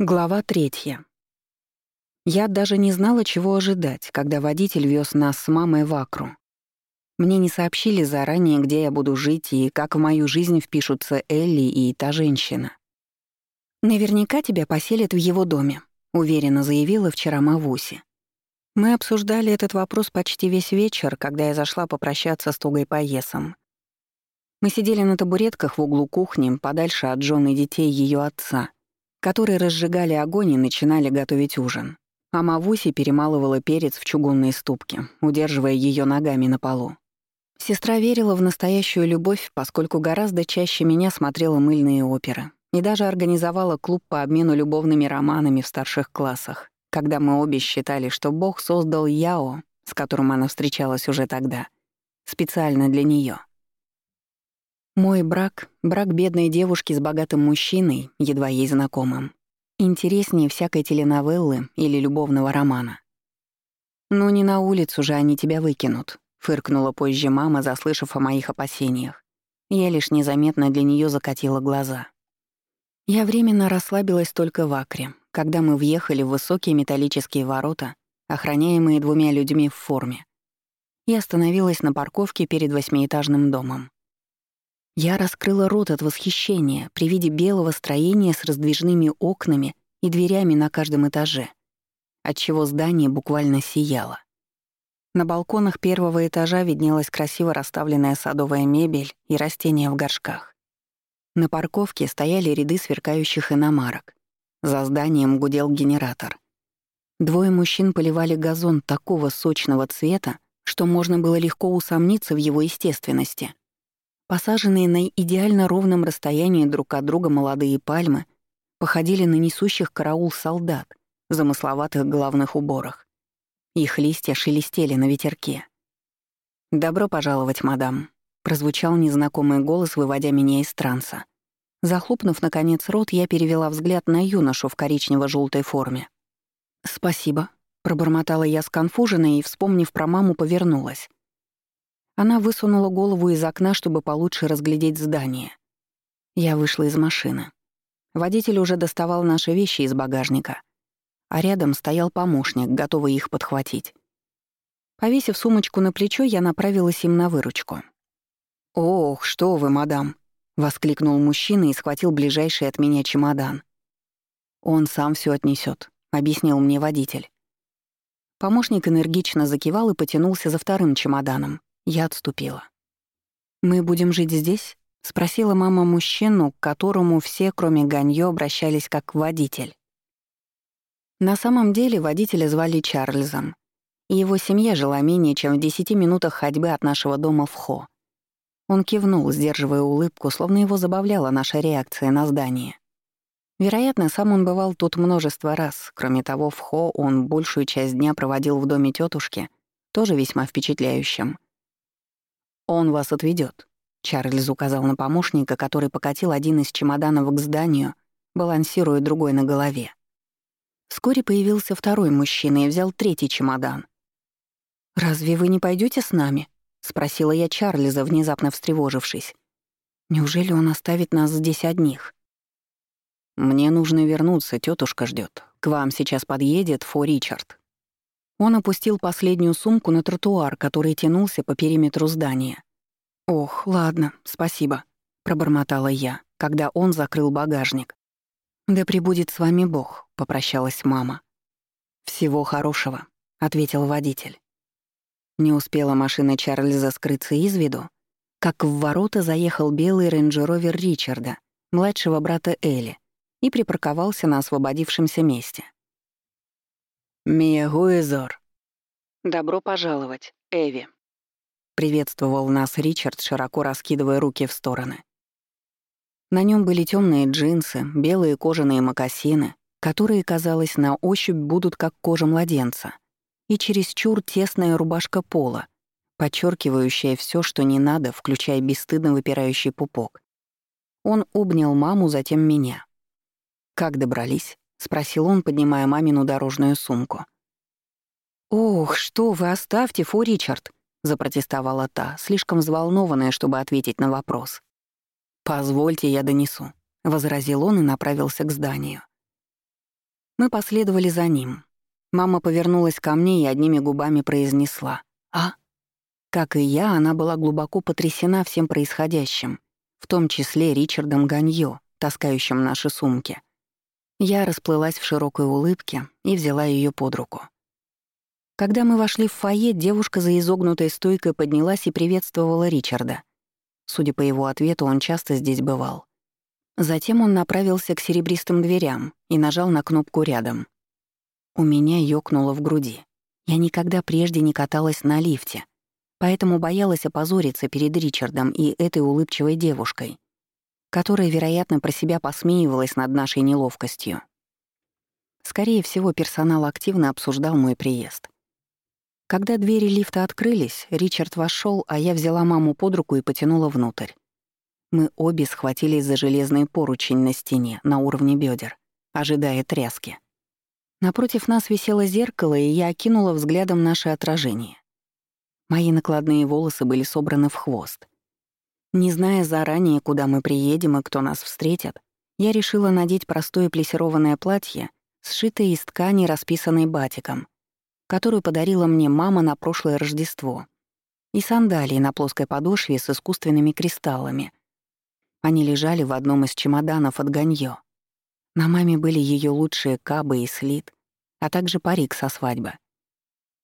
Глава третья. Я даже не знала, чего ожидать, когда водитель вез нас с мамой в Акру. Мне не сообщили заранее, где я буду жить и как в мою жизнь впишутся Элли и та женщина. «Наверняка тебя поселят в его доме», — уверенно заявила вчера Мавуси. Мы обсуждали этот вопрос почти весь вечер, когда я зашла попрощаться с Тугой Поесом. Мы сидели на табуретках в углу кухни, подальше от жены детей ее отца — которые разжигали огонь и начинали готовить ужин. А Мавуси перемалывала перец в чугунной ступке, удерживая ее ногами на полу. Сестра верила в настоящую любовь, поскольку гораздо чаще меня смотрела мыльные оперы и даже организовала клуб по обмену любовными романами в старших классах, когда мы обе считали, что Бог создал Яо, с которым она встречалась уже тогда, специально для нее. Мой брак, брак бедной девушки с богатым мужчиной, едва ей знакомым, интереснее всякой теленовеллы или любовного романа. «Ну не на улицу же они тебя выкинут», — фыркнула позже мама, заслышав о моих опасениях. Я лишь незаметно для нее закатила глаза. Я временно расслабилась только в Акре, когда мы въехали в высокие металлические ворота, охраняемые двумя людьми в форме, и остановилась на парковке перед восьмиэтажным домом. Я раскрыла рот от восхищения при виде белого строения с раздвижными окнами и дверями на каждом этаже, отчего здание буквально сияло. На балконах первого этажа виднелась красиво расставленная садовая мебель и растения в горшках. На парковке стояли ряды сверкающих иномарок. За зданием гудел генератор. Двое мужчин поливали газон такого сочного цвета, что можно было легко усомниться в его естественности. Посаженные на идеально ровном расстоянии друг от друга молодые пальмы походили на несущих караул солдат в замысловатых головных уборах. Их листья шелестели на ветерке. «Добро пожаловать, мадам», — прозвучал незнакомый голос, выводя меня из транса. Захлопнув, наконец, рот, я перевела взгляд на юношу в коричнево желтой форме. «Спасибо», — пробормотала я сконфуженно и, вспомнив про маму, повернулась. Она высунула голову из окна, чтобы получше разглядеть здание. Я вышла из машины. Водитель уже доставал наши вещи из багажника, а рядом стоял помощник, готовый их подхватить. Повесив сумочку на плечо, я направилась им на выручку. «Ох, что вы, мадам!» — воскликнул мужчина и схватил ближайший от меня чемодан. «Он сам все отнесет, объяснил мне водитель. Помощник энергично закивал и потянулся за вторым чемоданом. Я отступила. «Мы будем жить здесь?» — спросила мама мужчину, к которому все, кроме Ганьё, обращались как водитель. На самом деле водителя звали Чарльзом, и его семья жила менее чем в десяти минутах ходьбы от нашего дома в Хо. Он кивнул, сдерживая улыбку, словно его забавляла наша реакция на здание. Вероятно, сам он бывал тут множество раз. Кроме того, в Хо он большую часть дня проводил в доме тетушки, тоже весьма впечатляющим. «Он вас отведет. Чарльз указал на помощника, который покатил один из чемоданов к зданию, балансируя другой на голове. Вскоре появился второй мужчина и взял третий чемодан. «Разве вы не пойдете с нами?» — спросила я Чарльза, внезапно встревожившись. «Неужели он оставит нас здесь одних?» «Мне нужно вернуться, тетушка ждет. К вам сейчас подъедет Фо Ричард». Он опустил последнюю сумку на тротуар, который тянулся по периметру здания. «Ох, ладно, спасибо», — пробормотала я, когда он закрыл багажник. «Да пребудет с вами Бог», — попрощалась мама. «Всего хорошего», — ответил водитель. Не успела машина Чарльза скрыться из виду, как в ворота заехал белый рейндж-ровер Ричарда, младшего брата Элли, и припарковался на освободившемся месте. «Миягуэзор». «Добро пожаловать, Эви», — приветствовал нас Ричард, широко раскидывая руки в стороны. На нем были темные джинсы, белые кожаные мокасины, которые, казалось, на ощупь будут как кожа младенца, и чересчур тесная рубашка пола, подчеркивающая все, что не надо, включая бесстыдно выпирающий пупок. Он обнял маму, затем меня. «Как добрались?» — спросил он, поднимая мамину дорожную сумку. «Ох, что вы, оставьте, Фу Ричард!» — запротестовала та, слишком взволнованная, чтобы ответить на вопрос. «Позвольте, я донесу», — возразил он и направился к зданию. Мы последовали за ним. Мама повернулась ко мне и одними губами произнесла «А?». Как и я, она была глубоко потрясена всем происходящим, в том числе Ричардом Ганьё, таскающим наши сумки. Я расплылась в широкой улыбке и взяла ее под руку. Когда мы вошли в фойе, девушка за изогнутой стойкой поднялась и приветствовала Ричарда. Судя по его ответу, он часто здесь бывал. Затем он направился к серебристым дверям и нажал на кнопку рядом. У меня ёкнуло в груди. Я никогда прежде не каталась на лифте, поэтому боялась опозориться перед Ричардом и этой улыбчивой девушкой, которая, вероятно, про себя посмеивалась над нашей неловкостью. Скорее всего, персонал активно обсуждал мой приезд. Когда двери лифта открылись, Ричард вошел, а я взяла маму под руку и потянула внутрь. Мы обе схватились за железный поручень на стене на уровне бедер, ожидая тряски. Напротив нас висело зеркало, и я окинула взглядом наше отражение. Мои накладные волосы были собраны в хвост. Не зная заранее, куда мы приедем и кто нас встретит, я решила надеть простое плесированное платье, сшитое из ткани, расписанной батиком — которую подарила мне мама на прошлое Рождество, и сандалии на плоской подошве с искусственными кристаллами. Они лежали в одном из чемоданов от Ганьё. На маме были ее лучшие кабы и слит, а также парик со свадьбы.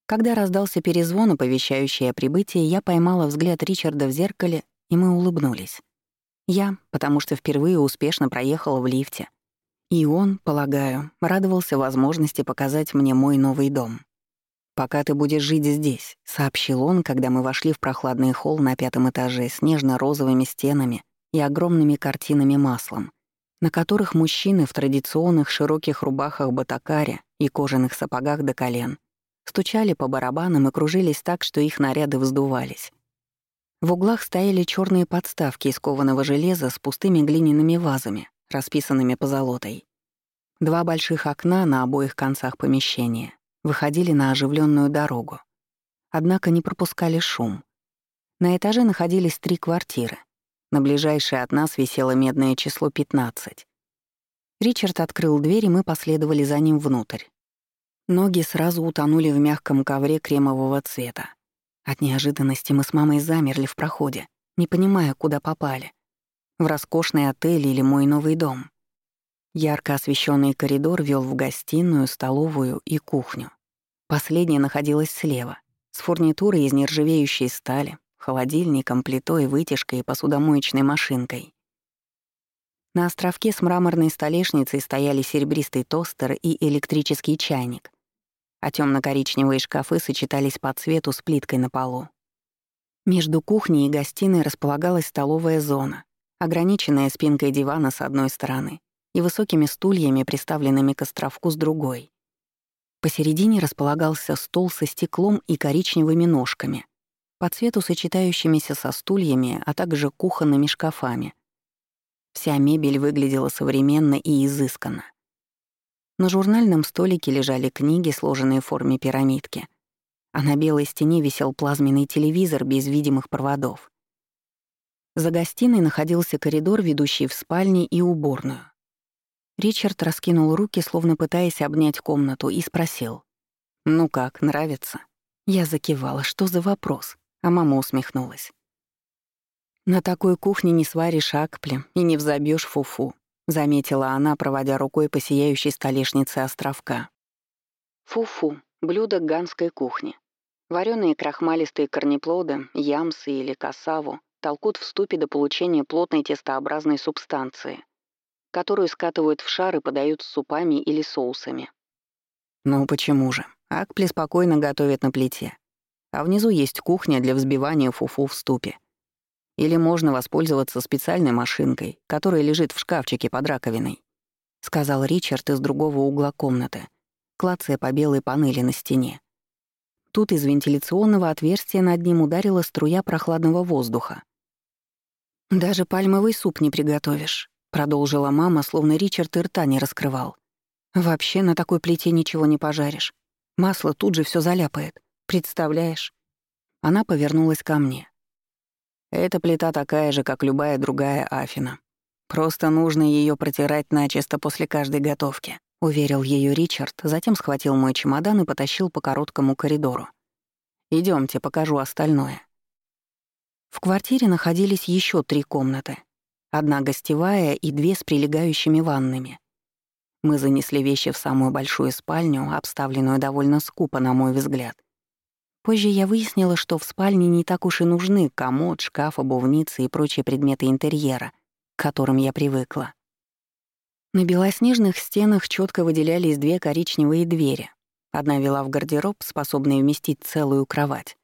Когда раздался перезвон, оповещающий о прибытии, я поймала взгляд Ричарда в зеркале, и мы улыбнулись. Я, потому что впервые успешно проехала в лифте. И он, полагаю, радовался возможности показать мне мой новый дом. «Пока ты будешь жить здесь», — сообщил он, когда мы вошли в прохладный холл на пятом этаже с нежно-розовыми стенами и огромными картинами маслом, на которых мужчины в традиционных широких рубахах батакаре и кожаных сапогах до колен стучали по барабанам и кружились так, что их наряды вздувались. В углах стояли черные подставки из кованого железа с пустыми глиняными вазами, расписанными позолотой. Два больших окна на обоих концах помещения выходили на оживленную дорогу. Однако не пропускали шум. На этаже находились три квартиры. На ближайшей от нас висело медное число 15. Ричард открыл дверь, и мы последовали за ним внутрь. Ноги сразу утонули в мягком ковре кремового цвета. От неожиданности мы с мамой замерли в проходе, не понимая, куда попали. В роскошный отель или мой новый дом. Ярко освещенный коридор вел в гостиную, столовую и кухню. Последняя находилась слева, с фурнитурой из нержавеющей стали, холодильником, плитой, вытяжкой и посудомоечной машинкой. На островке с мраморной столешницей стояли серебристый тостер и электрический чайник, а темно коричневые шкафы сочетались по цвету с плиткой на полу. Между кухней и гостиной располагалась столовая зона, ограниченная спинкой дивана с одной стороны и высокими стульями, приставленными к островку с другой. Посередине располагался стол со стеклом и коричневыми ножками, по цвету сочетающимися со стульями, а также кухонными шкафами. Вся мебель выглядела современно и изысканно. На журнальном столике лежали книги, сложенные в форме пирамидки, а на белой стене висел плазменный телевизор без видимых проводов. За гостиной находился коридор, ведущий в спальни и уборную. Ричард раскинул руки, словно пытаясь обнять комнату, и спросил. «Ну как, нравится?» Я закивала, что за вопрос, а мама усмехнулась. «На такой кухне не сваришь акпли и не взобьешь фуфу», заметила она, проводя рукой по сияющей столешнице островка. Фуфу — блюдо ганской кухни. Вареные крахмалистые корнеплоды, ямсы или касаву толкут в ступе до получения плотной тестообразной субстанции — которую скатывают в шар и подают с супами или соусами. Ну почему же? Акпли спокойно готовят на плите. А внизу есть кухня для взбивания фуфу в ступе. Или можно воспользоваться специальной машинкой, которая лежит в шкафчике под раковиной», — сказал Ричард из другого угла комнаты, клацая по белой панели на стене. Тут из вентиляционного отверстия над ним ударила струя прохладного воздуха. «Даже пальмовый суп не приготовишь», Продолжила мама, словно Ричард и рта не раскрывал. «Вообще на такой плите ничего не пожаришь. Масло тут же все заляпает. Представляешь?» Она повернулась ко мне. «Эта плита такая же, как любая другая афина. Просто нужно ее протирать начисто после каждой готовки», — уверил ее Ричард, затем схватил мой чемодан и потащил по короткому коридору. Идемте, покажу остальное. В квартире находились еще три комнаты. Одна гостевая и две с прилегающими ваннами. Мы занесли вещи в самую большую спальню, обставленную довольно скупо, на мой взгляд. Позже я выяснила, что в спальне не так уж и нужны комод, шкаф, обувницы и прочие предметы интерьера, к которым я привыкла. На белоснежных стенах четко выделялись две коричневые двери. Одна вела в гардероб, способный вместить целую кровать,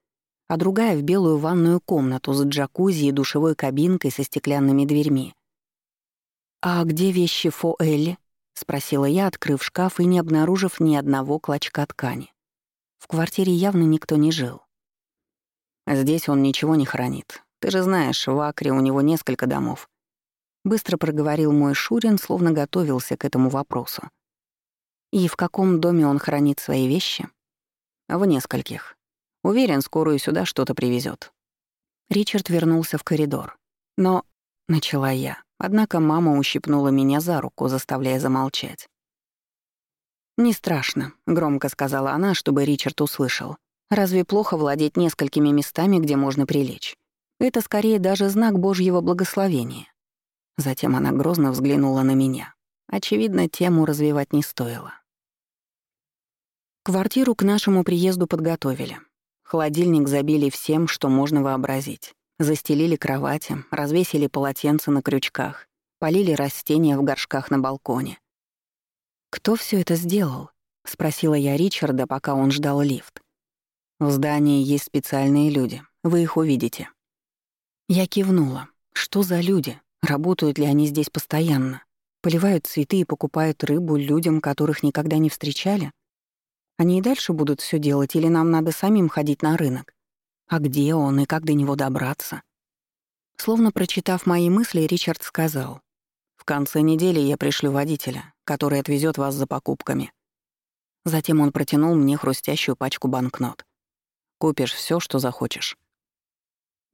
а другая — в белую ванную комнату с джакузи и душевой кабинкой со стеклянными дверьми. «А где вещи Фо Элли?» — спросила я, открыв шкаф и не обнаружив ни одного клочка ткани. В квартире явно никто не жил. «Здесь он ничего не хранит. Ты же знаешь, в Акре у него несколько домов. Быстро проговорил мой Шурин, словно готовился к этому вопросу. И в каком доме он хранит свои вещи? В нескольких. Уверен, скорую сюда что-то привезет. Ричард вернулся в коридор. Но, начала я, однако мама ущипнула меня за руку, заставляя замолчать. «Не страшно», — громко сказала она, чтобы Ричард услышал. «Разве плохо владеть несколькими местами, где можно прилечь? Это скорее даже знак Божьего благословения. Затем она грозно взглянула на меня. Очевидно, тему развивать не стоило. Квартиру к нашему приезду подготовили. Холодильник забили всем, что можно вообразить. Застелили кровати, развесили полотенца на крючках, полили растения в горшках на балконе. «Кто все это сделал?» — спросила я Ричарда, пока он ждал лифт. «В здании есть специальные люди. Вы их увидите». Я кивнула. «Что за люди? Работают ли они здесь постоянно? Поливают цветы и покупают рыбу людям, которых никогда не встречали? Они и дальше будут все делать, или нам надо самим ходить на рынок? А где он и как до него добраться? Словно прочитав мои мысли, Ричард сказал. «В конце недели я пришлю водителя, который отвезет вас за покупками». Затем он протянул мне хрустящую пачку банкнот. «Купишь все, что захочешь».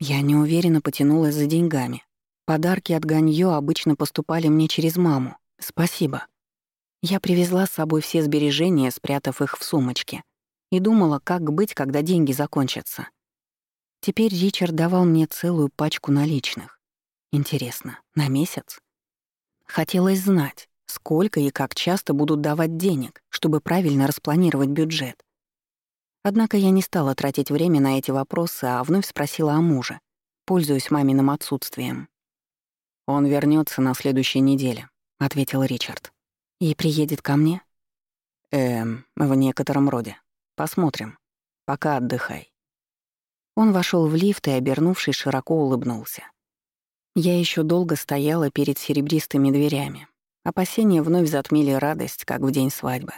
Я неуверенно потянулась за деньгами, Подарки от Ганьё обычно поступали мне через маму. Спасибо. Я привезла с собой все сбережения, спрятав их в сумочке, и думала, как быть, когда деньги закончатся. Теперь Ричард давал мне целую пачку наличных. Интересно, на месяц? Хотелось знать, сколько и как часто будут давать денег, чтобы правильно распланировать бюджет. Однако я не стала тратить время на эти вопросы, а вновь спросила о муже, пользуясь маминым отсутствием. «Он вернется на следующей неделе», — ответил Ричард. «И приедет ко мне?» «Эм, в некотором роде. Посмотрим. Пока отдыхай». Он вошел в лифт и, обернувшись, широко улыбнулся. Я еще долго стояла перед серебристыми дверями. Опасения вновь затмили радость, как в день свадьбы.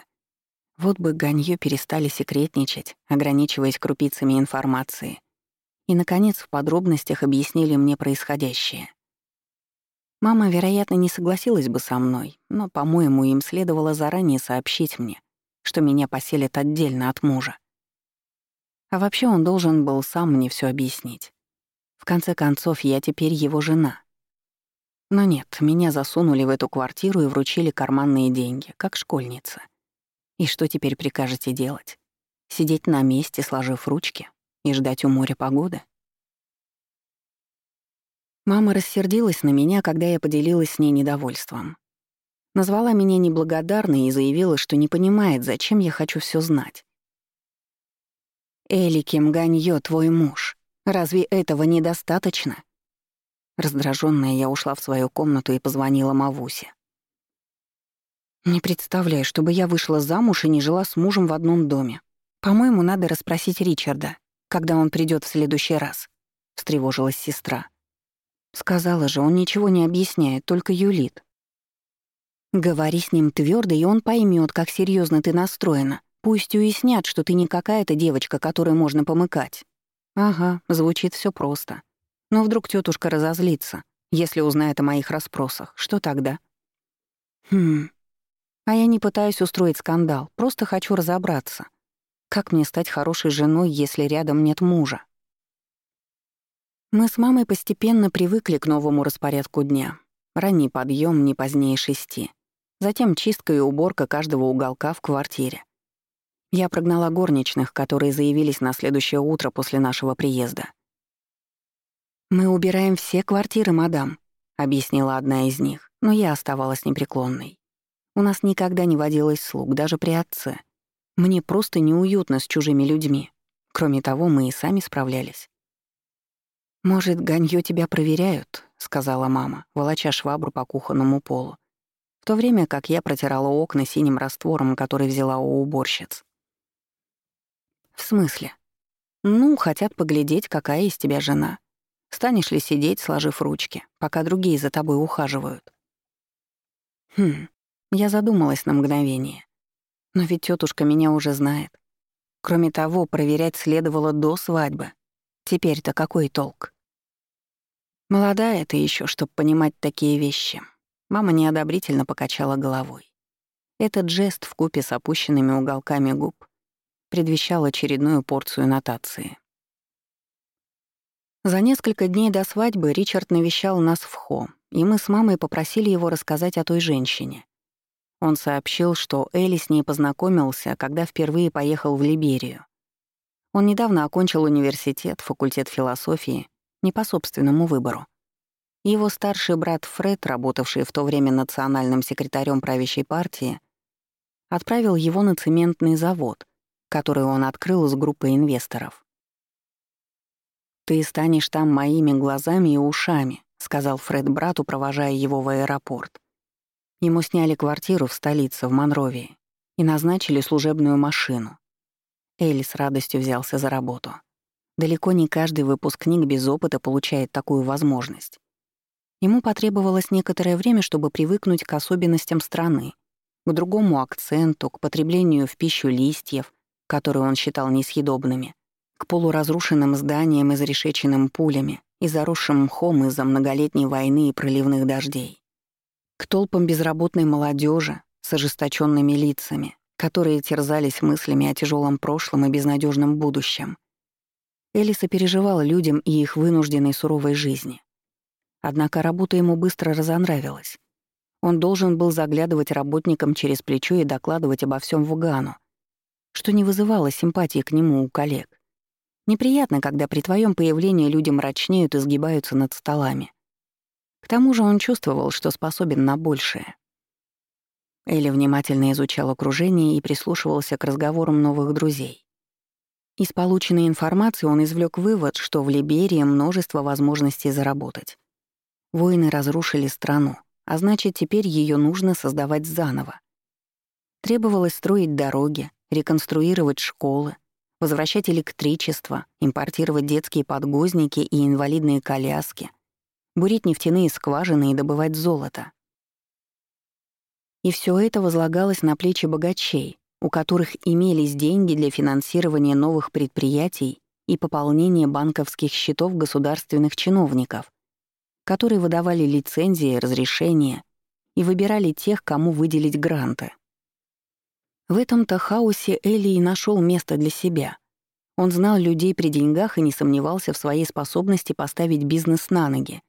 Вот бы Ганьё перестали секретничать, ограничиваясь крупицами информации. И, наконец, в подробностях объяснили мне происходящее. Мама, вероятно, не согласилась бы со мной, но, по-моему, им следовало заранее сообщить мне, что меня поселят отдельно от мужа. А вообще он должен был сам мне все объяснить. В конце концов, я теперь его жена. Но нет, меня засунули в эту квартиру и вручили карманные деньги, как школьница. И что теперь прикажете делать? Сидеть на месте, сложив ручки, и ждать у моря погоды? Мама рассердилась на меня, когда я поделилась с ней недовольством. Назвала меня неблагодарной и заявила, что не понимает, зачем я хочу все знать. «Эли Кимганьё, твой муж. Разве этого недостаточно?» Раздраженная, я ушла в свою комнату и позвонила Мавусе. «Не представляю, чтобы я вышла замуж и не жила с мужем в одном доме. По-моему, надо расспросить Ричарда, когда он придет в следующий раз», — встревожилась сестра. Сказала же, он ничего не объясняет, только юлит. Говори с ним твердо, и он поймет, как серьезно ты настроена. Пусть уяснят, что ты не какая-то девочка, которой можно помыкать. Ага, звучит все просто. Но вдруг тетушка разозлится, если узнает о моих расспросах. Что тогда? Хм. А я не пытаюсь устроить скандал, просто хочу разобраться. Как мне стать хорошей женой, если рядом нет мужа? Мы с мамой постепенно привыкли к новому распорядку дня. Ранний подъем не позднее шести. Затем чистка и уборка каждого уголка в квартире. Я прогнала горничных, которые заявились на следующее утро после нашего приезда. «Мы убираем все квартиры, мадам», — объяснила одна из них, но я оставалась непреклонной. У нас никогда не водилось слуг, даже при отце. Мне просто неуютно с чужими людьми. Кроме того, мы и сами справлялись. «Может, Ганьё тебя проверяют?» — сказала мама, волоча швабру по кухонному полу то время как я протирала окна синим раствором, который взяла у уборщиц. «В смысле?» «Ну, хотят поглядеть, какая из тебя жена. Станешь ли сидеть, сложив ручки, пока другие за тобой ухаживают?» Хм, я задумалась на мгновение. Но ведь тетушка меня уже знает. Кроме того, проверять следовало до свадьбы. Теперь-то какой толк? Молодая ты еще, чтобы понимать такие вещи. Мама неодобрительно покачала головой. Этот жест в купе с опущенными уголками губ предвещал очередную порцию нотации. За несколько дней до свадьбы Ричард навещал нас в Хо, и мы с мамой попросили его рассказать о той женщине. Он сообщил, что Элли с ней познакомился, когда впервые поехал в Либерию. Он недавно окончил университет, факультет философии, не по собственному выбору. Его старший брат Фред, работавший в то время национальным секретарем правящей партии, отправил его на цементный завод, который он открыл с группой инвесторов. «Ты станешь там моими глазами и ушами», — сказал Фред брату, провожая его в аэропорт. Ему сняли квартиру в столице, в Монровии, и назначили служебную машину. Элли с радостью взялся за работу. Далеко не каждый выпускник без опыта получает такую возможность. Ему потребовалось некоторое время, чтобы привыкнуть к особенностям страны, к другому акценту, к потреблению в пищу листьев, которые он считал несъедобными, к полуразрушенным зданиям, изрешеченным пулями и заросшим мхом из-за многолетней войны и проливных дождей, к толпам безработной молодежи с ожесточенными лицами, которые терзались мыслями о тяжелом прошлом и безнадежном будущем. Элиса переживала людям и их вынужденной суровой жизни. Однако работа ему быстро разонравилась. Он должен был заглядывать работникам через плечо и докладывать обо всем Вугану, что не вызывало симпатии к нему у коллег. Неприятно, когда при твоем появлении люди мрачнеют и сгибаются над столами. К тому же он чувствовал, что способен на большее. Элли внимательно изучал окружение и прислушивался к разговорам новых друзей. Из полученной информации он извлек вывод, что в Либерии множество возможностей заработать. Войны разрушили страну, а значит, теперь ее нужно создавать заново. Требовалось строить дороги, реконструировать школы, возвращать электричество, импортировать детские подгузники и инвалидные коляски, бурить нефтяные скважины и добывать золото. И все это возлагалось на плечи богачей, у которых имелись деньги для финансирования новых предприятий и пополнения банковских счетов государственных чиновников, которые выдавали лицензии, разрешения и выбирали тех, кому выделить гранты. В этом-то хаосе Элли и нашел место для себя. Он знал людей при деньгах и не сомневался в своей способности поставить бизнес на ноги.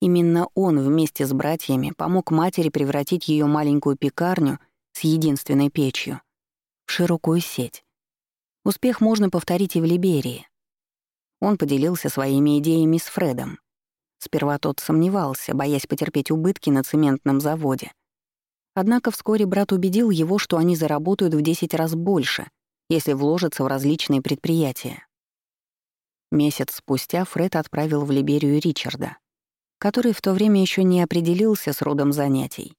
Именно он вместе с братьями помог матери превратить ее маленькую пекарню с единственной печью в широкую сеть. Успех можно повторить и в Либерии. Он поделился своими идеями с Фредом. Сперва тот сомневался, боясь потерпеть убытки на цементном заводе. Однако вскоре брат убедил его, что они заработают в 10 раз больше, если вложатся в различные предприятия. Месяц спустя Фред отправил в Либерию Ричарда, который в то время еще не определился с родом занятий.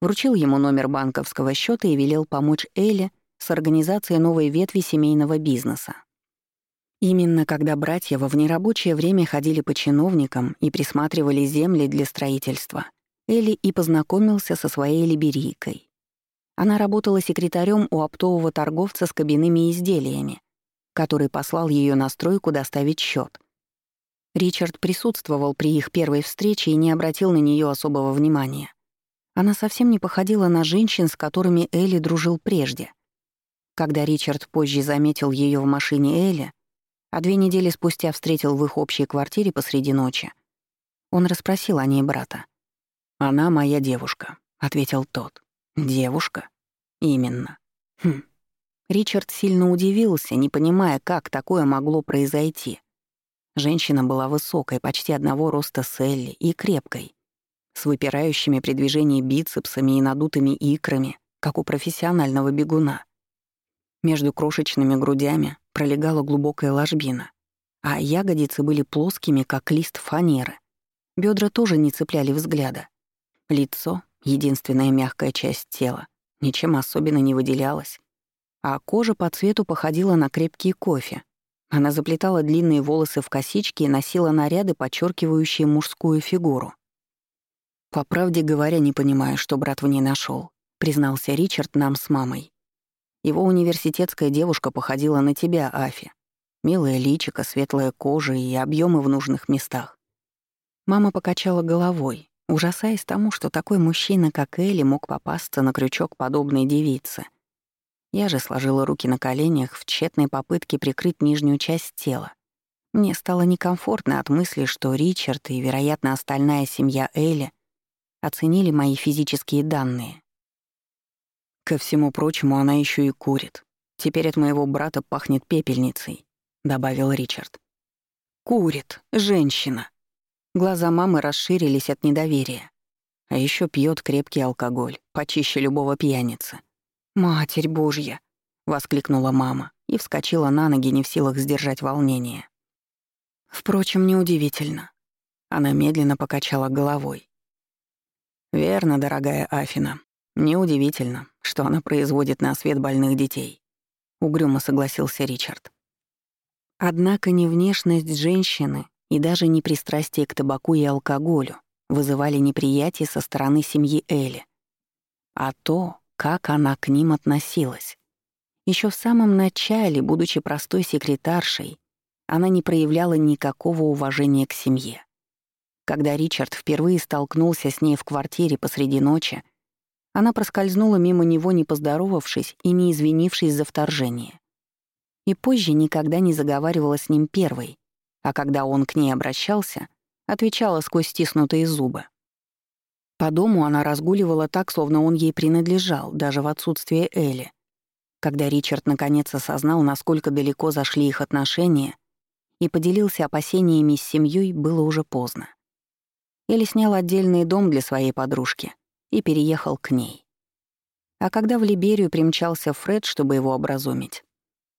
Вручил ему номер банковского счета и велел помочь Элле с организацией новой ветви семейного бизнеса. Именно когда братья во внерабочее время ходили по чиновникам и присматривали земли для строительства, Элли и познакомился со своей либерийкой. Она работала секретарем у оптового торговца с кабинными изделиями, который послал ее на стройку доставить счет. Ричард присутствовал при их первой встрече и не обратил на нее особого внимания. Она совсем не походила на женщин, с которыми Элли дружил прежде. Когда Ричард позже заметил ее в машине Элли, а две недели спустя встретил в их общей квартире посреди ночи. Он расспросил о ней брата. «Она моя девушка», — ответил тот. Девушка? Именно. Хм. Ричард сильно удивился, не понимая, как такое могло произойти. Женщина была высокой, почти одного роста с Элли, и крепкой, с выпирающими при движении бицепсами и надутыми икрами, как у профессионального бегуна. Между крошечными грудями пролегала глубокая ложбина, а ягодицы были плоскими, как лист фанеры. Бедра тоже не цепляли взгляда. Лицо, единственная мягкая часть тела, ничем особенно не выделялось а кожа по цвету походила на крепкий кофе. Она заплетала длинные волосы в косички и носила наряды, подчеркивающие мужскую фигуру. «По правде говоря, не понимаю, что брат в ней нашел, признался Ричард нам с мамой. Его университетская девушка походила на тебя, Афи. Милая личико, светлая кожа и объемы в нужных местах. Мама покачала головой, ужасаясь тому, что такой мужчина, как Элли, мог попасться на крючок подобной девицы — я же сложила руки на коленях в тщетной попытке прикрыть нижнюю часть тела. Мне стало некомфортно от мысли, что Ричард и, вероятно, остальная семья Элли оценили мои физические данные. Ко всему прочему, она еще и курит. Теперь от моего брата пахнет пепельницей, добавил Ричард. Курит, женщина. Глаза мамы расширились от недоверия. А еще пьет крепкий алкоголь, почище любого пьяницы. «Матерь Божья!» — воскликнула мама и вскочила на ноги, не в силах сдержать волнение. Впрочем, неудивительно. Она медленно покачала головой. «Верно, дорогая Афина. Неудивительно, что она производит на свет больных детей», — угрюмо согласился Ричард. Однако не внешность женщины и даже не пристрастие к табаку и алкоголю вызывали неприятие со стороны семьи Элли, а то, как она к ним относилась. Еще в самом начале, будучи простой секретаршей, она не проявляла никакого уважения к семье. Когда Ричард впервые столкнулся с ней в квартире посреди ночи, она проскользнула мимо него, не поздоровавшись и не извинившись за вторжение. И позже никогда не заговаривала с ним первой, а когда он к ней обращался, отвечала сквозь стиснутые зубы. По дому она разгуливала так, словно он ей принадлежал, даже в отсутствие Элли. Когда Ричард наконец осознал, насколько далеко зашли их отношения, и поделился опасениями с семьей, было уже поздно. Элли снял отдельный дом для своей подружки и переехал к ней. А когда в Либерию примчался Фред, чтобы его образумить,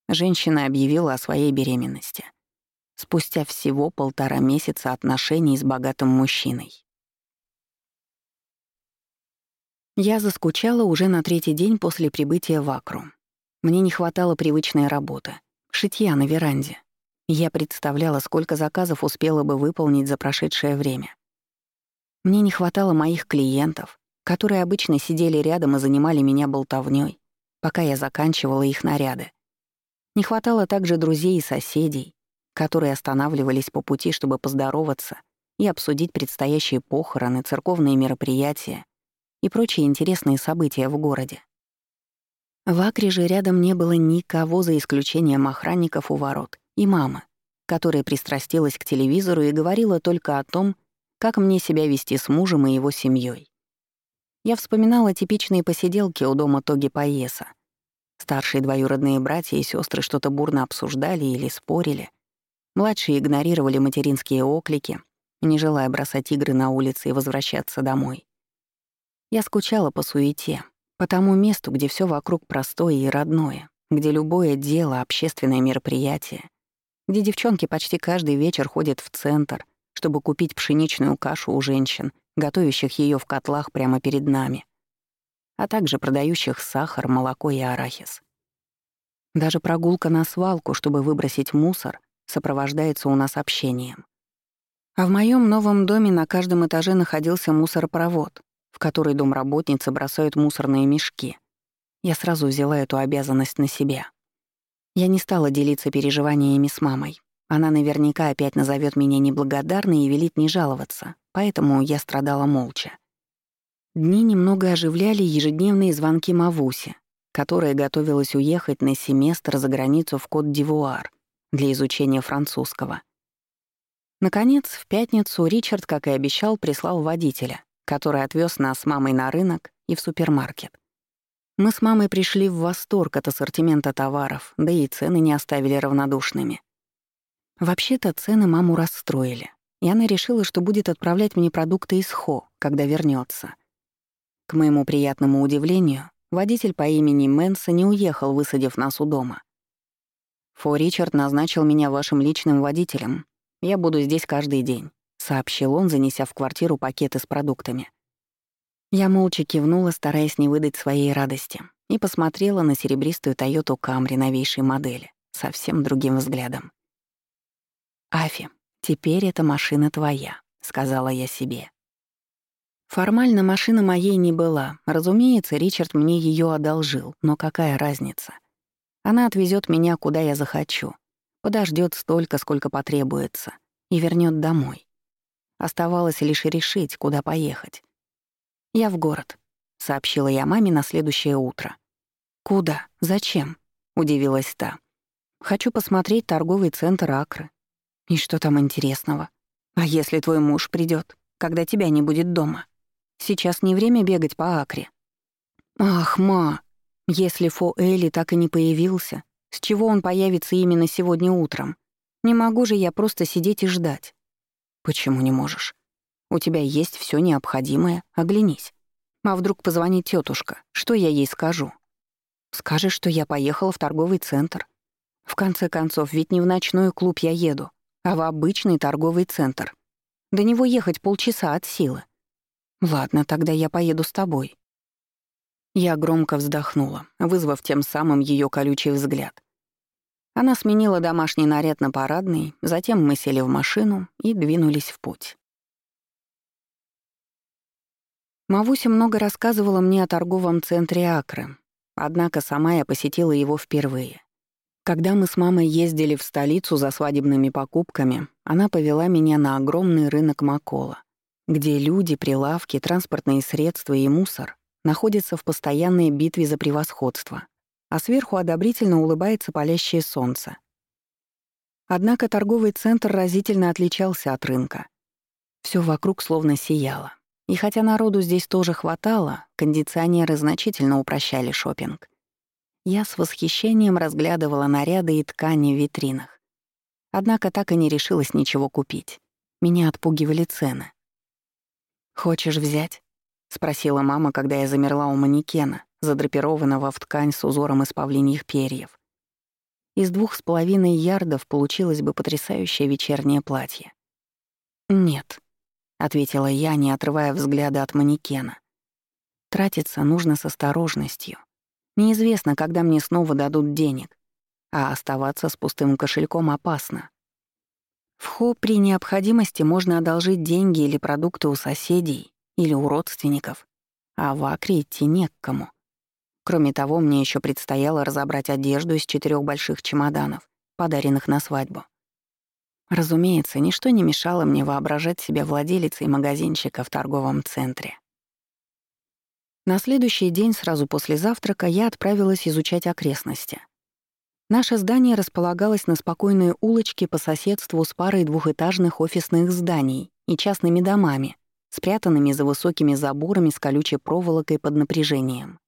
женщина объявила о своей беременности. Спустя всего полтора месяца отношений с богатым мужчиной. Я заскучала уже на третий день после прибытия в Акру. Мне не хватало привычной работы. Шитья на веранде. Я представляла, сколько заказов успела бы выполнить за прошедшее время. Мне не хватало моих клиентов, которые обычно сидели рядом и занимали меня болтовнёй, пока я заканчивала их наряды. Не хватало также друзей и соседей, которые останавливались по пути, чтобы поздороваться и обсудить предстоящие похороны, церковные мероприятия и прочие интересные события в городе. В Акре же рядом не было никого за исключением охранников у ворот и мамы, которая пристрастилась к телевизору и говорила только о том, как мне себя вести с мужем и его семьей. Я вспоминала типичные посиделки у дома Тоги Паеса. Старшие двоюродные братья и сестры что-то бурно обсуждали или спорили. Младшие игнорировали материнские оклики, не желая бросать игры на улице и возвращаться домой. Я скучала по суете, по тому месту, где все вокруг простое и родное, где любое дело — общественное мероприятие, где девчонки почти каждый вечер ходят в центр, чтобы купить пшеничную кашу у женщин, готовящих ее в котлах прямо перед нами, а также продающих сахар, молоко и арахис. Даже прогулка на свалку, чтобы выбросить мусор, сопровождается у нас общением. А в моем новом доме на каждом этаже находился мусоропровод, в которой домработницы бросают мусорные мешки. Я сразу взяла эту обязанность на себя. Я не стала делиться переживаниями с мамой. Она наверняка опять назовет меня неблагодарной и велит не жаловаться, поэтому я страдала молча. Дни немного оживляли ежедневные звонки Мавуси, которая готовилась уехать на семестр за границу в Кот-д'Ивуар для изучения французского. Наконец, в пятницу Ричард, как и обещал, прислал водителя, который отвез нас с мамой на рынок и в супермаркет. Мы с мамой пришли в восторг от ассортимента товаров, да и цены не оставили равнодушными. Вообще-то цены маму расстроили, и она решила, что будет отправлять мне продукты из Хо, когда вернется. К моему приятному удивлению, водитель по имени Мэнса не уехал, высадив нас у дома. «Фо Ричард назначил меня вашим личным водителем. Я буду здесь каждый день», — сообщил он, занеся в квартиру пакеты с продуктами. Я молча кивнула, стараясь не выдать своей радости, и посмотрела на серебристую Toyota Camry новейшей модели, совсем другим взглядом. «Афи, теперь эта машина твоя», — сказала я себе. Формально машина моей не была. Разумеется, Ричард мне ее одолжил, но какая разница? Она отвезет меня, куда я захочу, подождет столько, сколько потребуется, и вернет домой. Оставалось лишь решить, куда поехать. «Я в город», — сообщила я маме на следующее утро. «Куда? Зачем?» — удивилась та. «Хочу посмотреть торговый центр Акры. И что там интересного? А если твой муж придет, когда тебя не будет дома? Сейчас не время бегать по Акре». «Ах, ма, если Фо Элли так и не появился, с чего он появится именно сегодня утром? Не могу же я просто сидеть и ждать». «Почему не можешь? У тебя есть все необходимое, оглянись. А вдруг позвонит тетушка, что я ей скажу? Скажешь, что я поехала в торговый центр. В конце концов, ведь не в ночной клуб я еду, а в обычный торговый центр. До него ехать полчаса от силы. Ладно, тогда я поеду с тобой. Я громко вздохнула, вызвав тем самым ее колючий взгляд. Она сменила домашний наряд на парадный, затем мы сели в машину и двинулись в путь. Мавуся много рассказывала мне о торговом центре Акры, однако сама я посетила его впервые. Когда мы с мамой ездили в столицу за свадебными покупками, она повела меня на огромный рынок Макола, где люди, прилавки, транспортные средства и мусор находятся в постоянной битве за превосходство, а сверху одобрительно улыбается палящее солнце. Однако торговый центр разительно отличался от рынка. Все вокруг словно сияло. И хотя народу здесь тоже хватало, кондиционеры значительно упрощали шопинг. Я с восхищением разглядывала наряды и ткани в витринах. Однако так и не решилась ничего купить. Меня отпугивали цены. «Хочешь взять?» — спросила мама, когда я замерла у манекена, задрапированного в ткань с узором из павлиньих перьев. Из двух с половиной ярдов получилось бы потрясающее вечернее платье. «Нет», ответила я, не отрывая взгляда от манекена. Тратиться нужно с осторожностью. Неизвестно, когда мне снова дадут денег, а оставаться с пустым кошельком опасно. В Хо при необходимости можно одолжить деньги или продукты у соседей или у родственников, а в Акре идти не к кому. Кроме того, мне еще предстояло разобрать одежду из четырех больших чемоданов, подаренных на свадьбу. Разумеется, ничто не мешало мне воображать себя владелицей магазинчика в торговом центре. На следующий день, сразу после завтрака, я отправилась изучать окрестности. Наше здание располагалось на спокойной улочке по соседству с парой двухэтажных офисных зданий и частными домами, спрятанными за высокими заборами с колючей проволокой под напряжением.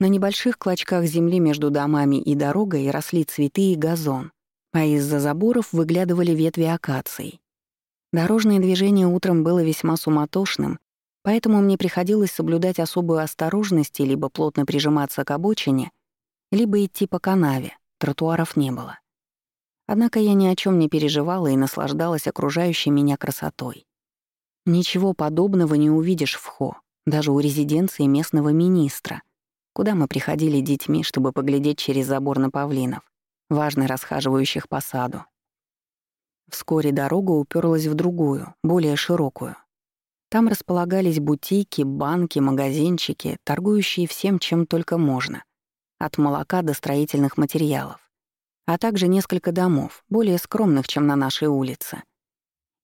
На небольших клочках земли между домами и дорогой росли цветы и газон, а из-за заборов выглядывали ветви акаций. Дорожное движение утром было весьма суматошным, поэтому мне приходилось соблюдать особую осторожность и либо плотно прижиматься к обочине, либо идти по канаве, тротуаров не было. Однако я ни о чем не переживала и наслаждалась окружающей меня красотой. Ничего подобного не увидишь в Хо, даже у резиденции местного министра, куда мы приходили детьми, чтобы поглядеть через забор на павлинов важно расхаживающих по саду. Вскоре дорога уперлась в другую, более широкую. Там располагались бутики, банки, магазинчики, торгующие всем, чем только можно, от молока до строительных материалов, а также несколько домов, более скромных, чем на нашей улице.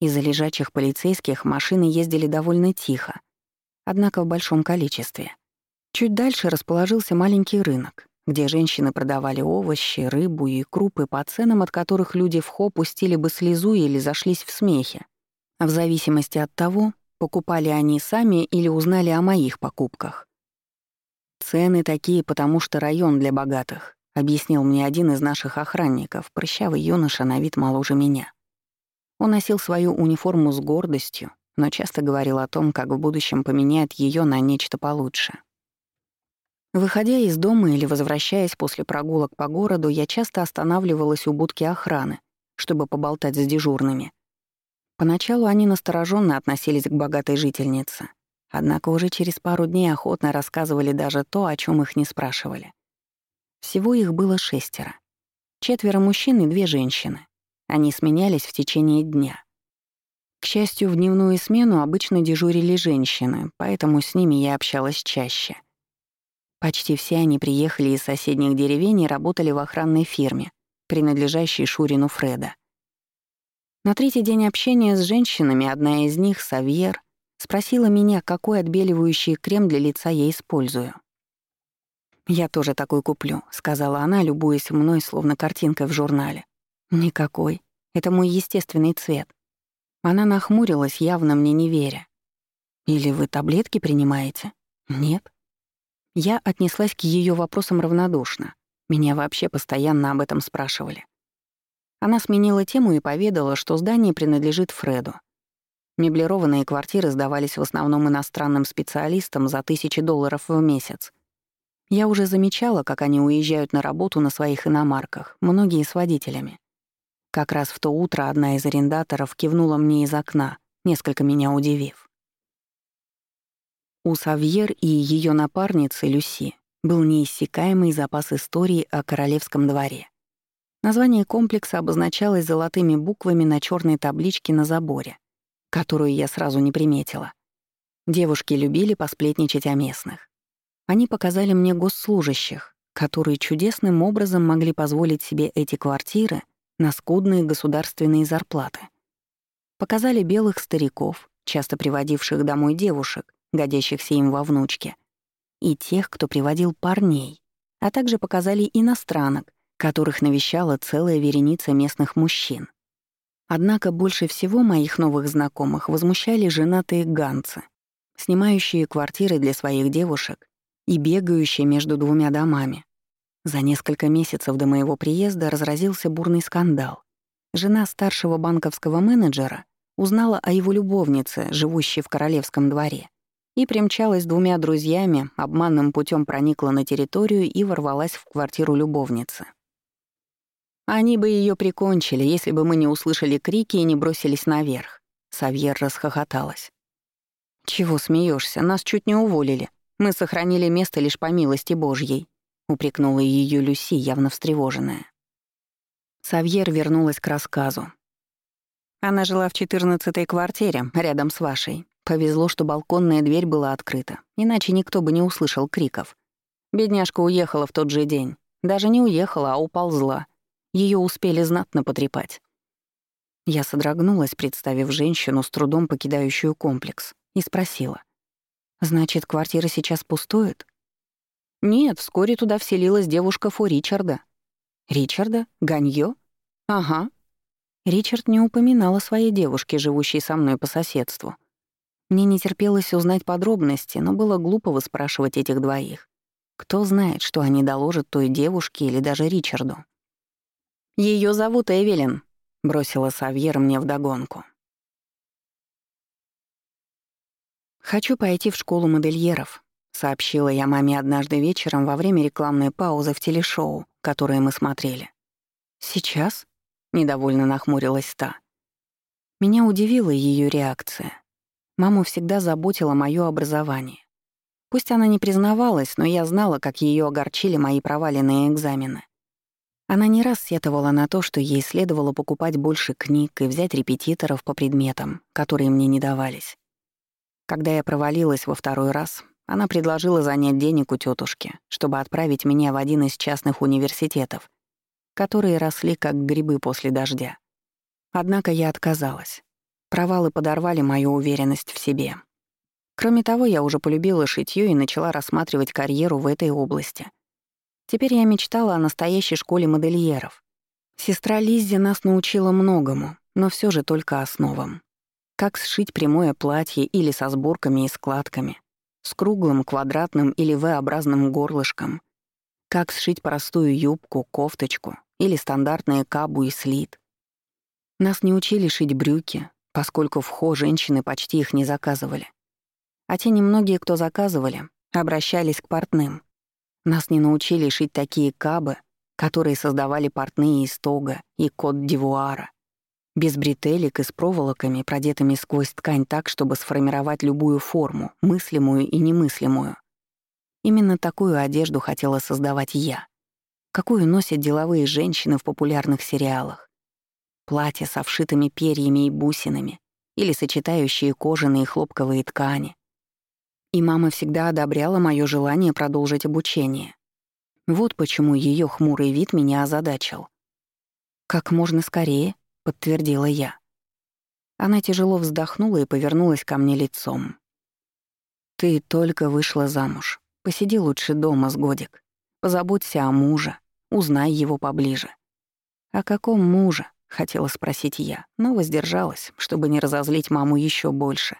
Из-за лежачих полицейских машины ездили довольно тихо, однако в большом количестве. Чуть дальше расположился маленький рынок, где женщины продавали овощи, рыбу и крупы по ценам, от которых люди в хо пустили бы слезу или зашлись в смехе. В зависимости от того, покупали они сами или узнали о моих покупках. «Цены такие, потому что район для богатых», — объяснил мне один из наших охранников, прыщавый юноша на вид моложе меня. Он носил свою униформу с гордостью, но часто говорил о том, как в будущем поменяет ее на нечто получше. Выходя из дома или возвращаясь после прогулок по городу, я часто останавливалась у будки охраны, чтобы поболтать с дежурными. Поначалу они настороженно относились к богатой жительнице, однако уже через пару дней охотно рассказывали даже то, о чем их не спрашивали. Всего их было шестеро. Четверо мужчин и две женщины. Они сменялись в течение дня. К счастью, в дневную смену обычно дежурили женщины, поэтому с ними я общалась чаще. Почти все они приехали из соседних деревень и работали в охранной фирме, принадлежащей Шурину Фреда. На третий день общения с женщинами одна из них, Савьер, спросила меня, какой отбеливающий крем для лица я использую. «Я тоже такой куплю», — сказала она, любуясь мной, словно картинкой в журнале. «Никакой. Это мой естественный цвет». Она нахмурилась, явно мне не веря. «Или вы таблетки принимаете?» «Нет». Я отнеслась к ее вопросам равнодушно. Меня вообще постоянно об этом спрашивали. Она сменила тему и поведала, что здание принадлежит Фреду. Меблированные квартиры сдавались в основном иностранным специалистам за тысячи долларов в месяц. Я уже замечала, как они уезжают на работу на своих иномарках, многие с водителями. Как раз в то утро одна из арендаторов кивнула мне из окна, несколько меня удивив. У Савьер и ее напарницы Люси был неиссякаемый запас истории о королевском дворе. Название комплекса обозначалось золотыми буквами на черной табличке на заборе, которую я сразу не приметила. Девушки любили посплетничать о местных. Они показали мне госслужащих, которые чудесным образом могли позволить себе эти квартиры на скудные государственные зарплаты. Показали белых стариков, часто приводивших домой девушек, годящихся им во внучке, и тех, кто приводил парней, а также показали иностранок, которых навещала целая вереница местных мужчин. Однако больше всего моих новых знакомых возмущали женатые ганцы, снимающие квартиры для своих девушек и бегающие между двумя домами. За несколько месяцев до моего приезда разразился бурный скандал. Жена старшего банковского менеджера узнала о его любовнице, живущей в королевском дворе, и примчалась двумя друзьями, обманным путем проникла на территорию и ворвалась в квартиру любовницы. Они бы ее прикончили, если бы мы не услышали крики и не бросились наверх. Савьер расхохоталась. «Чего смеешься? Нас чуть не уволили. Мы сохранили место лишь по милости Божьей», — упрекнула ее Люси, явно встревоженная. Савьер вернулась к рассказу. Она жила в четырнадцатой квартире, рядом с вашей. Повезло, что балконная дверь была открыта, иначе никто бы не услышал криков. Бедняжка уехала в тот же день. Даже не уехала, а уползла. Ее успели знатно потрепать. Я содрогнулась, представив женщину, с трудом покидающую комплекс, и спросила. «Значит, квартира сейчас пустует?» «Нет, вскоре туда вселилась девушка Фу Ричарда». «Ричарда? Ганьё?» «Ага». Ричард не упоминал о своей девушке, живущей со мной по соседству. Мне не терпелось узнать подробности, но было глупо выспрашивать этих двоих. Кто знает, что они доложат той девушке или даже Ричарду. Ее зовут Эвелин», — бросила Савьер мне вдогонку. «Хочу пойти в школу модельеров», — сообщила я маме однажды вечером во время рекламной паузы в телешоу, которое мы смотрели. «Сейчас?» — недовольно нахмурилась та. Меня удивила ее реакция. Маму всегда заботило моё образование. Пусть она не признавалась, но я знала, как её огорчили мои проваленные экзамены. Она не раз сетовала на то, что ей следовало покупать больше книг и взять репетиторов по предметам, которые мне не давались. Когда я провалилась во второй раз, она предложила занять денег у тетушки, чтобы отправить меня в один из частных университетов, которые росли как грибы после дождя. Однако я отказалась. Провалы подорвали мою уверенность в себе. Кроме того, я уже полюбила шитьё и начала рассматривать карьеру в этой области. Теперь я мечтала о настоящей школе модельеров. Сестра Лиззи нас научила многому, но все же только основам. Как сшить прямое платье или со сборками и складками. с круглым, квадратным или V-образным горлышком, как сшить простую юбку, кофточку или стандартные кабу и слит. Нас не учили шить брюки, поскольку в хо женщины почти их не заказывали. А те немногие, кто заказывали, обращались к портным. Нас не научили шить такие кабы, которые создавали портные из тога и кот-дивуара, без бретелек и с проволоками, продетыми сквозь ткань так, чтобы сформировать любую форму, мыслимую и немыслимую. Именно такую одежду хотела создавать я. Какую носят деловые женщины в популярных сериалах. Платья со вшитыми перьями и бусинами или сочетающие кожаные и хлопковые ткани. И мама всегда одобряла мое желание продолжить обучение. Вот почему ее хмурый вид меня озадачил. Как можно скорее — подтвердила я. Она тяжело вздохнула и повернулась ко мне лицом. «Ты только вышла замуж. Посиди лучше дома с годик. Позаботься о муже, узнай его поближе». «О каком муже?» — хотела спросить я, но воздержалась, чтобы не разозлить маму еще больше.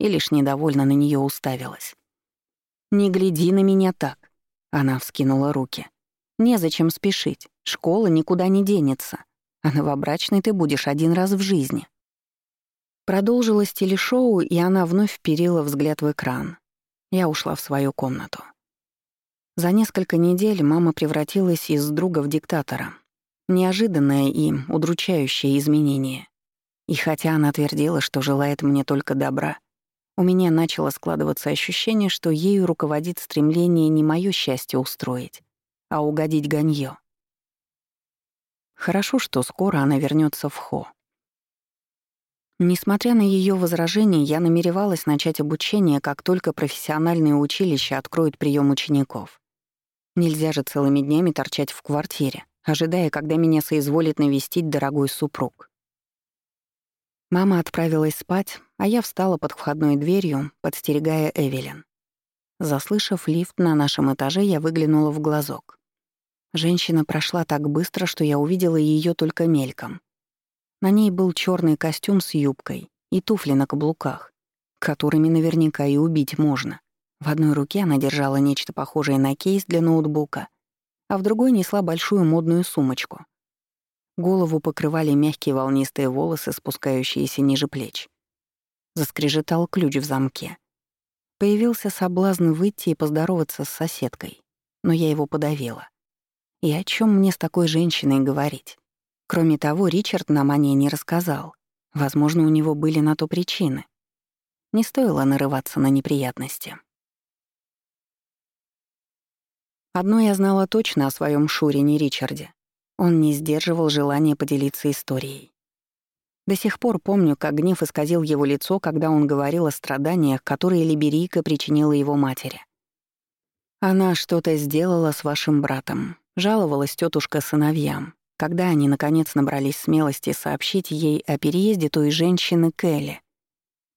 И лишь недовольно на нее уставилась. «Не гляди на меня так», — она вскинула руки. «Незачем спешить, школа никуда не денется а новобрачной ты будешь один раз в жизни». Продолжилось телешоу, и она вновь вперила взгляд в экран. Я ушла в свою комнату. За несколько недель мама превратилась из друга в диктатора. Неожиданное и удручающее изменение. И хотя она твердила, что желает мне только добра, у меня начало складываться ощущение, что ею руководит стремление не моё счастье устроить, а угодить Ганьё. Хорошо, что скоро она вернется в Хо. Несмотря на ее возражения, я намеревалась начать обучение, как только профессиональные училища откроют прием учеников. Нельзя же целыми днями торчать в квартире, ожидая, когда меня соизволит навестить дорогой супруг. Мама отправилась спать, а я встала под входной дверью, подстерегая Эвелин. Заслышав лифт на нашем этаже, я выглянула в глазок. Женщина прошла так быстро, что я увидела ее только мельком. На ней был черный костюм с юбкой и туфли на каблуках, которыми наверняка и убить можно. В одной руке она держала нечто похожее на кейс для ноутбука, а в другой несла большую модную сумочку. Голову покрывали мягкие волнистые волосы, спускающиеся ниже плеч. Заскрежетал ключ в замке. Появился соблазн выйти и поздороваться с соседкой, но я его подавила. И о чем мне с такой женщиной говорить? Кроме того, Ричард нам о ней не рассказал. Возможно, у него были на то причины. Не стоило нарываться на неприятности. Одно я знала точно о своем Шурине Ричарде. Он не сдерживал желания поделиться историей. До сих пор помню, как гнев исказил его лицо, когда он говорил о страданиях, которые Либерийка причинила его матери. «Она что-то сделала с вашим братом. Жаловалась тетушка сыновьям, когда они, наконец, набрались смелости сообщить ей о переезде той женщины Келли.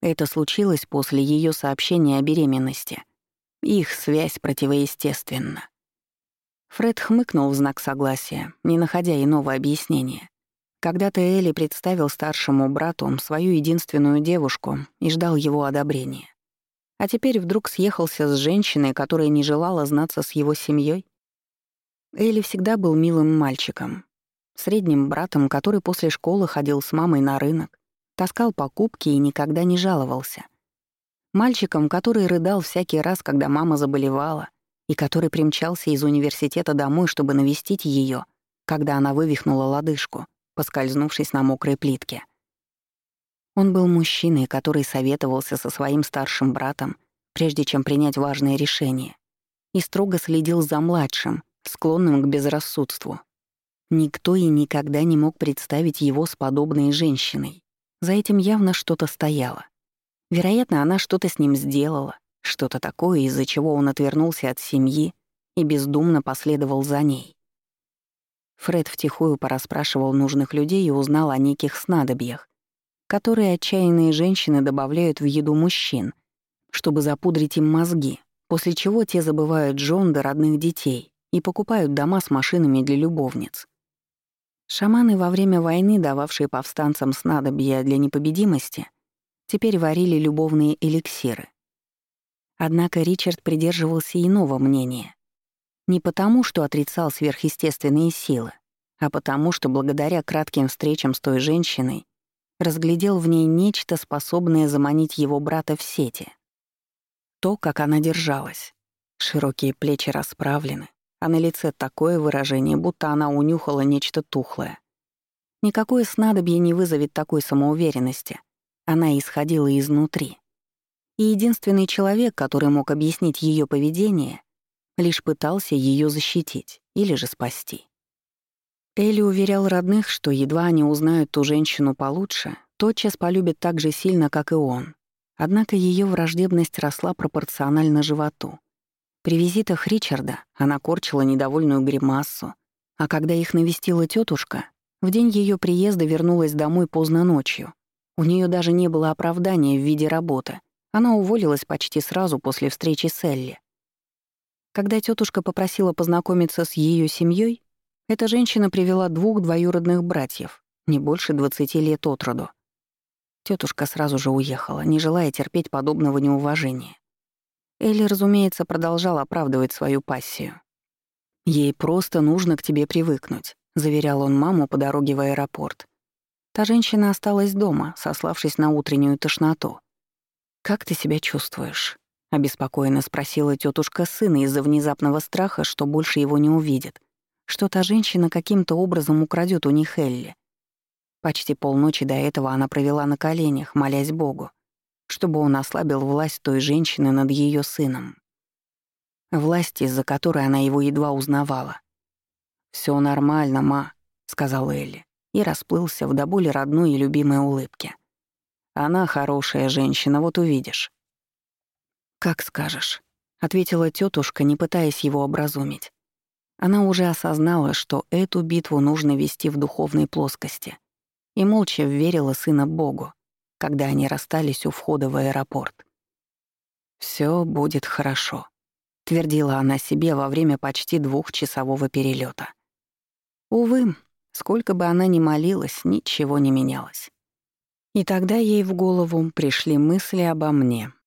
Это случилось после ее сообщения о беременности. Их связь противоестественна. Фред хмыкнул в знак согласия, не находя иного объяснения. Когда-то Элли представил старшему брату свою единственную девушку и ждал его одобрения. А теперь вдруг съехался с женщиной, которая не желала знаться с его семьей. Элли всегда был милым мальчиком, средним братом, который после школы ходил с мамой на рынок, таскал покупки и никогда не жаловался. Мальчиком, который рыдал всякий раз, когда мама заболевала, и который примчался из университета домой, чтобы навестить ее, когда она вывихнула лодыжку, поскользнувшись на мокрой плитке. Он был мужчиной, который советовался со своим старшим братом, прежде чем принять важное решение, и строго следил за младшим, склонным к безрассудству. Никто и никогда не мог представить его с подобной женщиной. За этим явно что-то стояло. Вероятно, она что-то с ним сделала, что-то такое, из-за чего он отвернулся от семьи и бездумно последовал за ней. Фред втихую порасспрашивал нужных людей и узнал о неких снадобьях, которые отчаянные женщины добавляют в еду мужчин, чтобы запудрить им мозги, после чего те забывают Джон до родных детей и покупают дома с машинами для любовниц. Шаманы во время войны, дававшие повстанцам снадобья для непобедимости, теперь варили любовные эликсиры. Однако Ричард придерживался иного мнения. Не потому, что отрицал сверхъестественные силы, а потому, что благодаря кратким встречам с той женщиной разглядел в ней нечто, способное заманить его брата в сети. То, как она держалась. Широкие плечи расправлены, а на лице такое выражение, будто она унюхала нечто тухлое. Никакое снадобье не вызовет такой самоуверенности. Она исходила изнутри. И единственный человек, который мог объяснить ее поведение, лишь пытался ее защитить или же спасти. Элли уверял родных, что едва они узнают ту женщину получше, тотчас полюбят так же сильно, как и он. Однако ее враждебность росла пропорционально животу. При визитах Ричарда она корчила недовольную гримассу, а когда их навестила тетушка, в день ее приезда вернулась домой поздно ночью. У нее даже не было оправдания в виде работы. Она уволилась почти сразу после встречи с Элли. Когда тетушка попросила познакомиться с ее семьей, эта женщина привела двух двоюродных братьев, не больше 20 лет от роду. Тетушка сразу же уехала, не желая терпеть подобного неуважения. Элли, разумеется, продолжала оправдывать свою пассию. «Ей просто нужно к тебе привыкнуть», — заверял он маму по дороге в аэропорт. Та женщина осталась дома, сославшись на утреннюю тошноту. «Как ты себя чувствуешь?» — обеспокоенно спросила тетушка сына из-за внезапного страха, что больше его не увидит, что та женщина каким-то образом украдет у них Элли. Почти полночи до этого она провела на коленях, молясь Богу, чтобы он ослабил власть той женщины над ее сыном. Власть, из-за которой она его едва узнавала. Все нормально, ма», — сказал Элли, и расплылся в до боли родной и любимой улыбке. «Она хорошая женщина, вот увидишь». «Как скажешь», — ответила тетушка, не пытаясь его образумить. Она уже осознала, что эту битву нужно вести в духовной плоскости — и молча верила сына Богу, когда они расстались у входа в аэропорт. Все будет хорошо», — твердила она себе во время почти двухчасового перелета. Увы, сколько бы она ни молилась, ничего не менялось. И тогда ей в голову пришли мысли обо мне —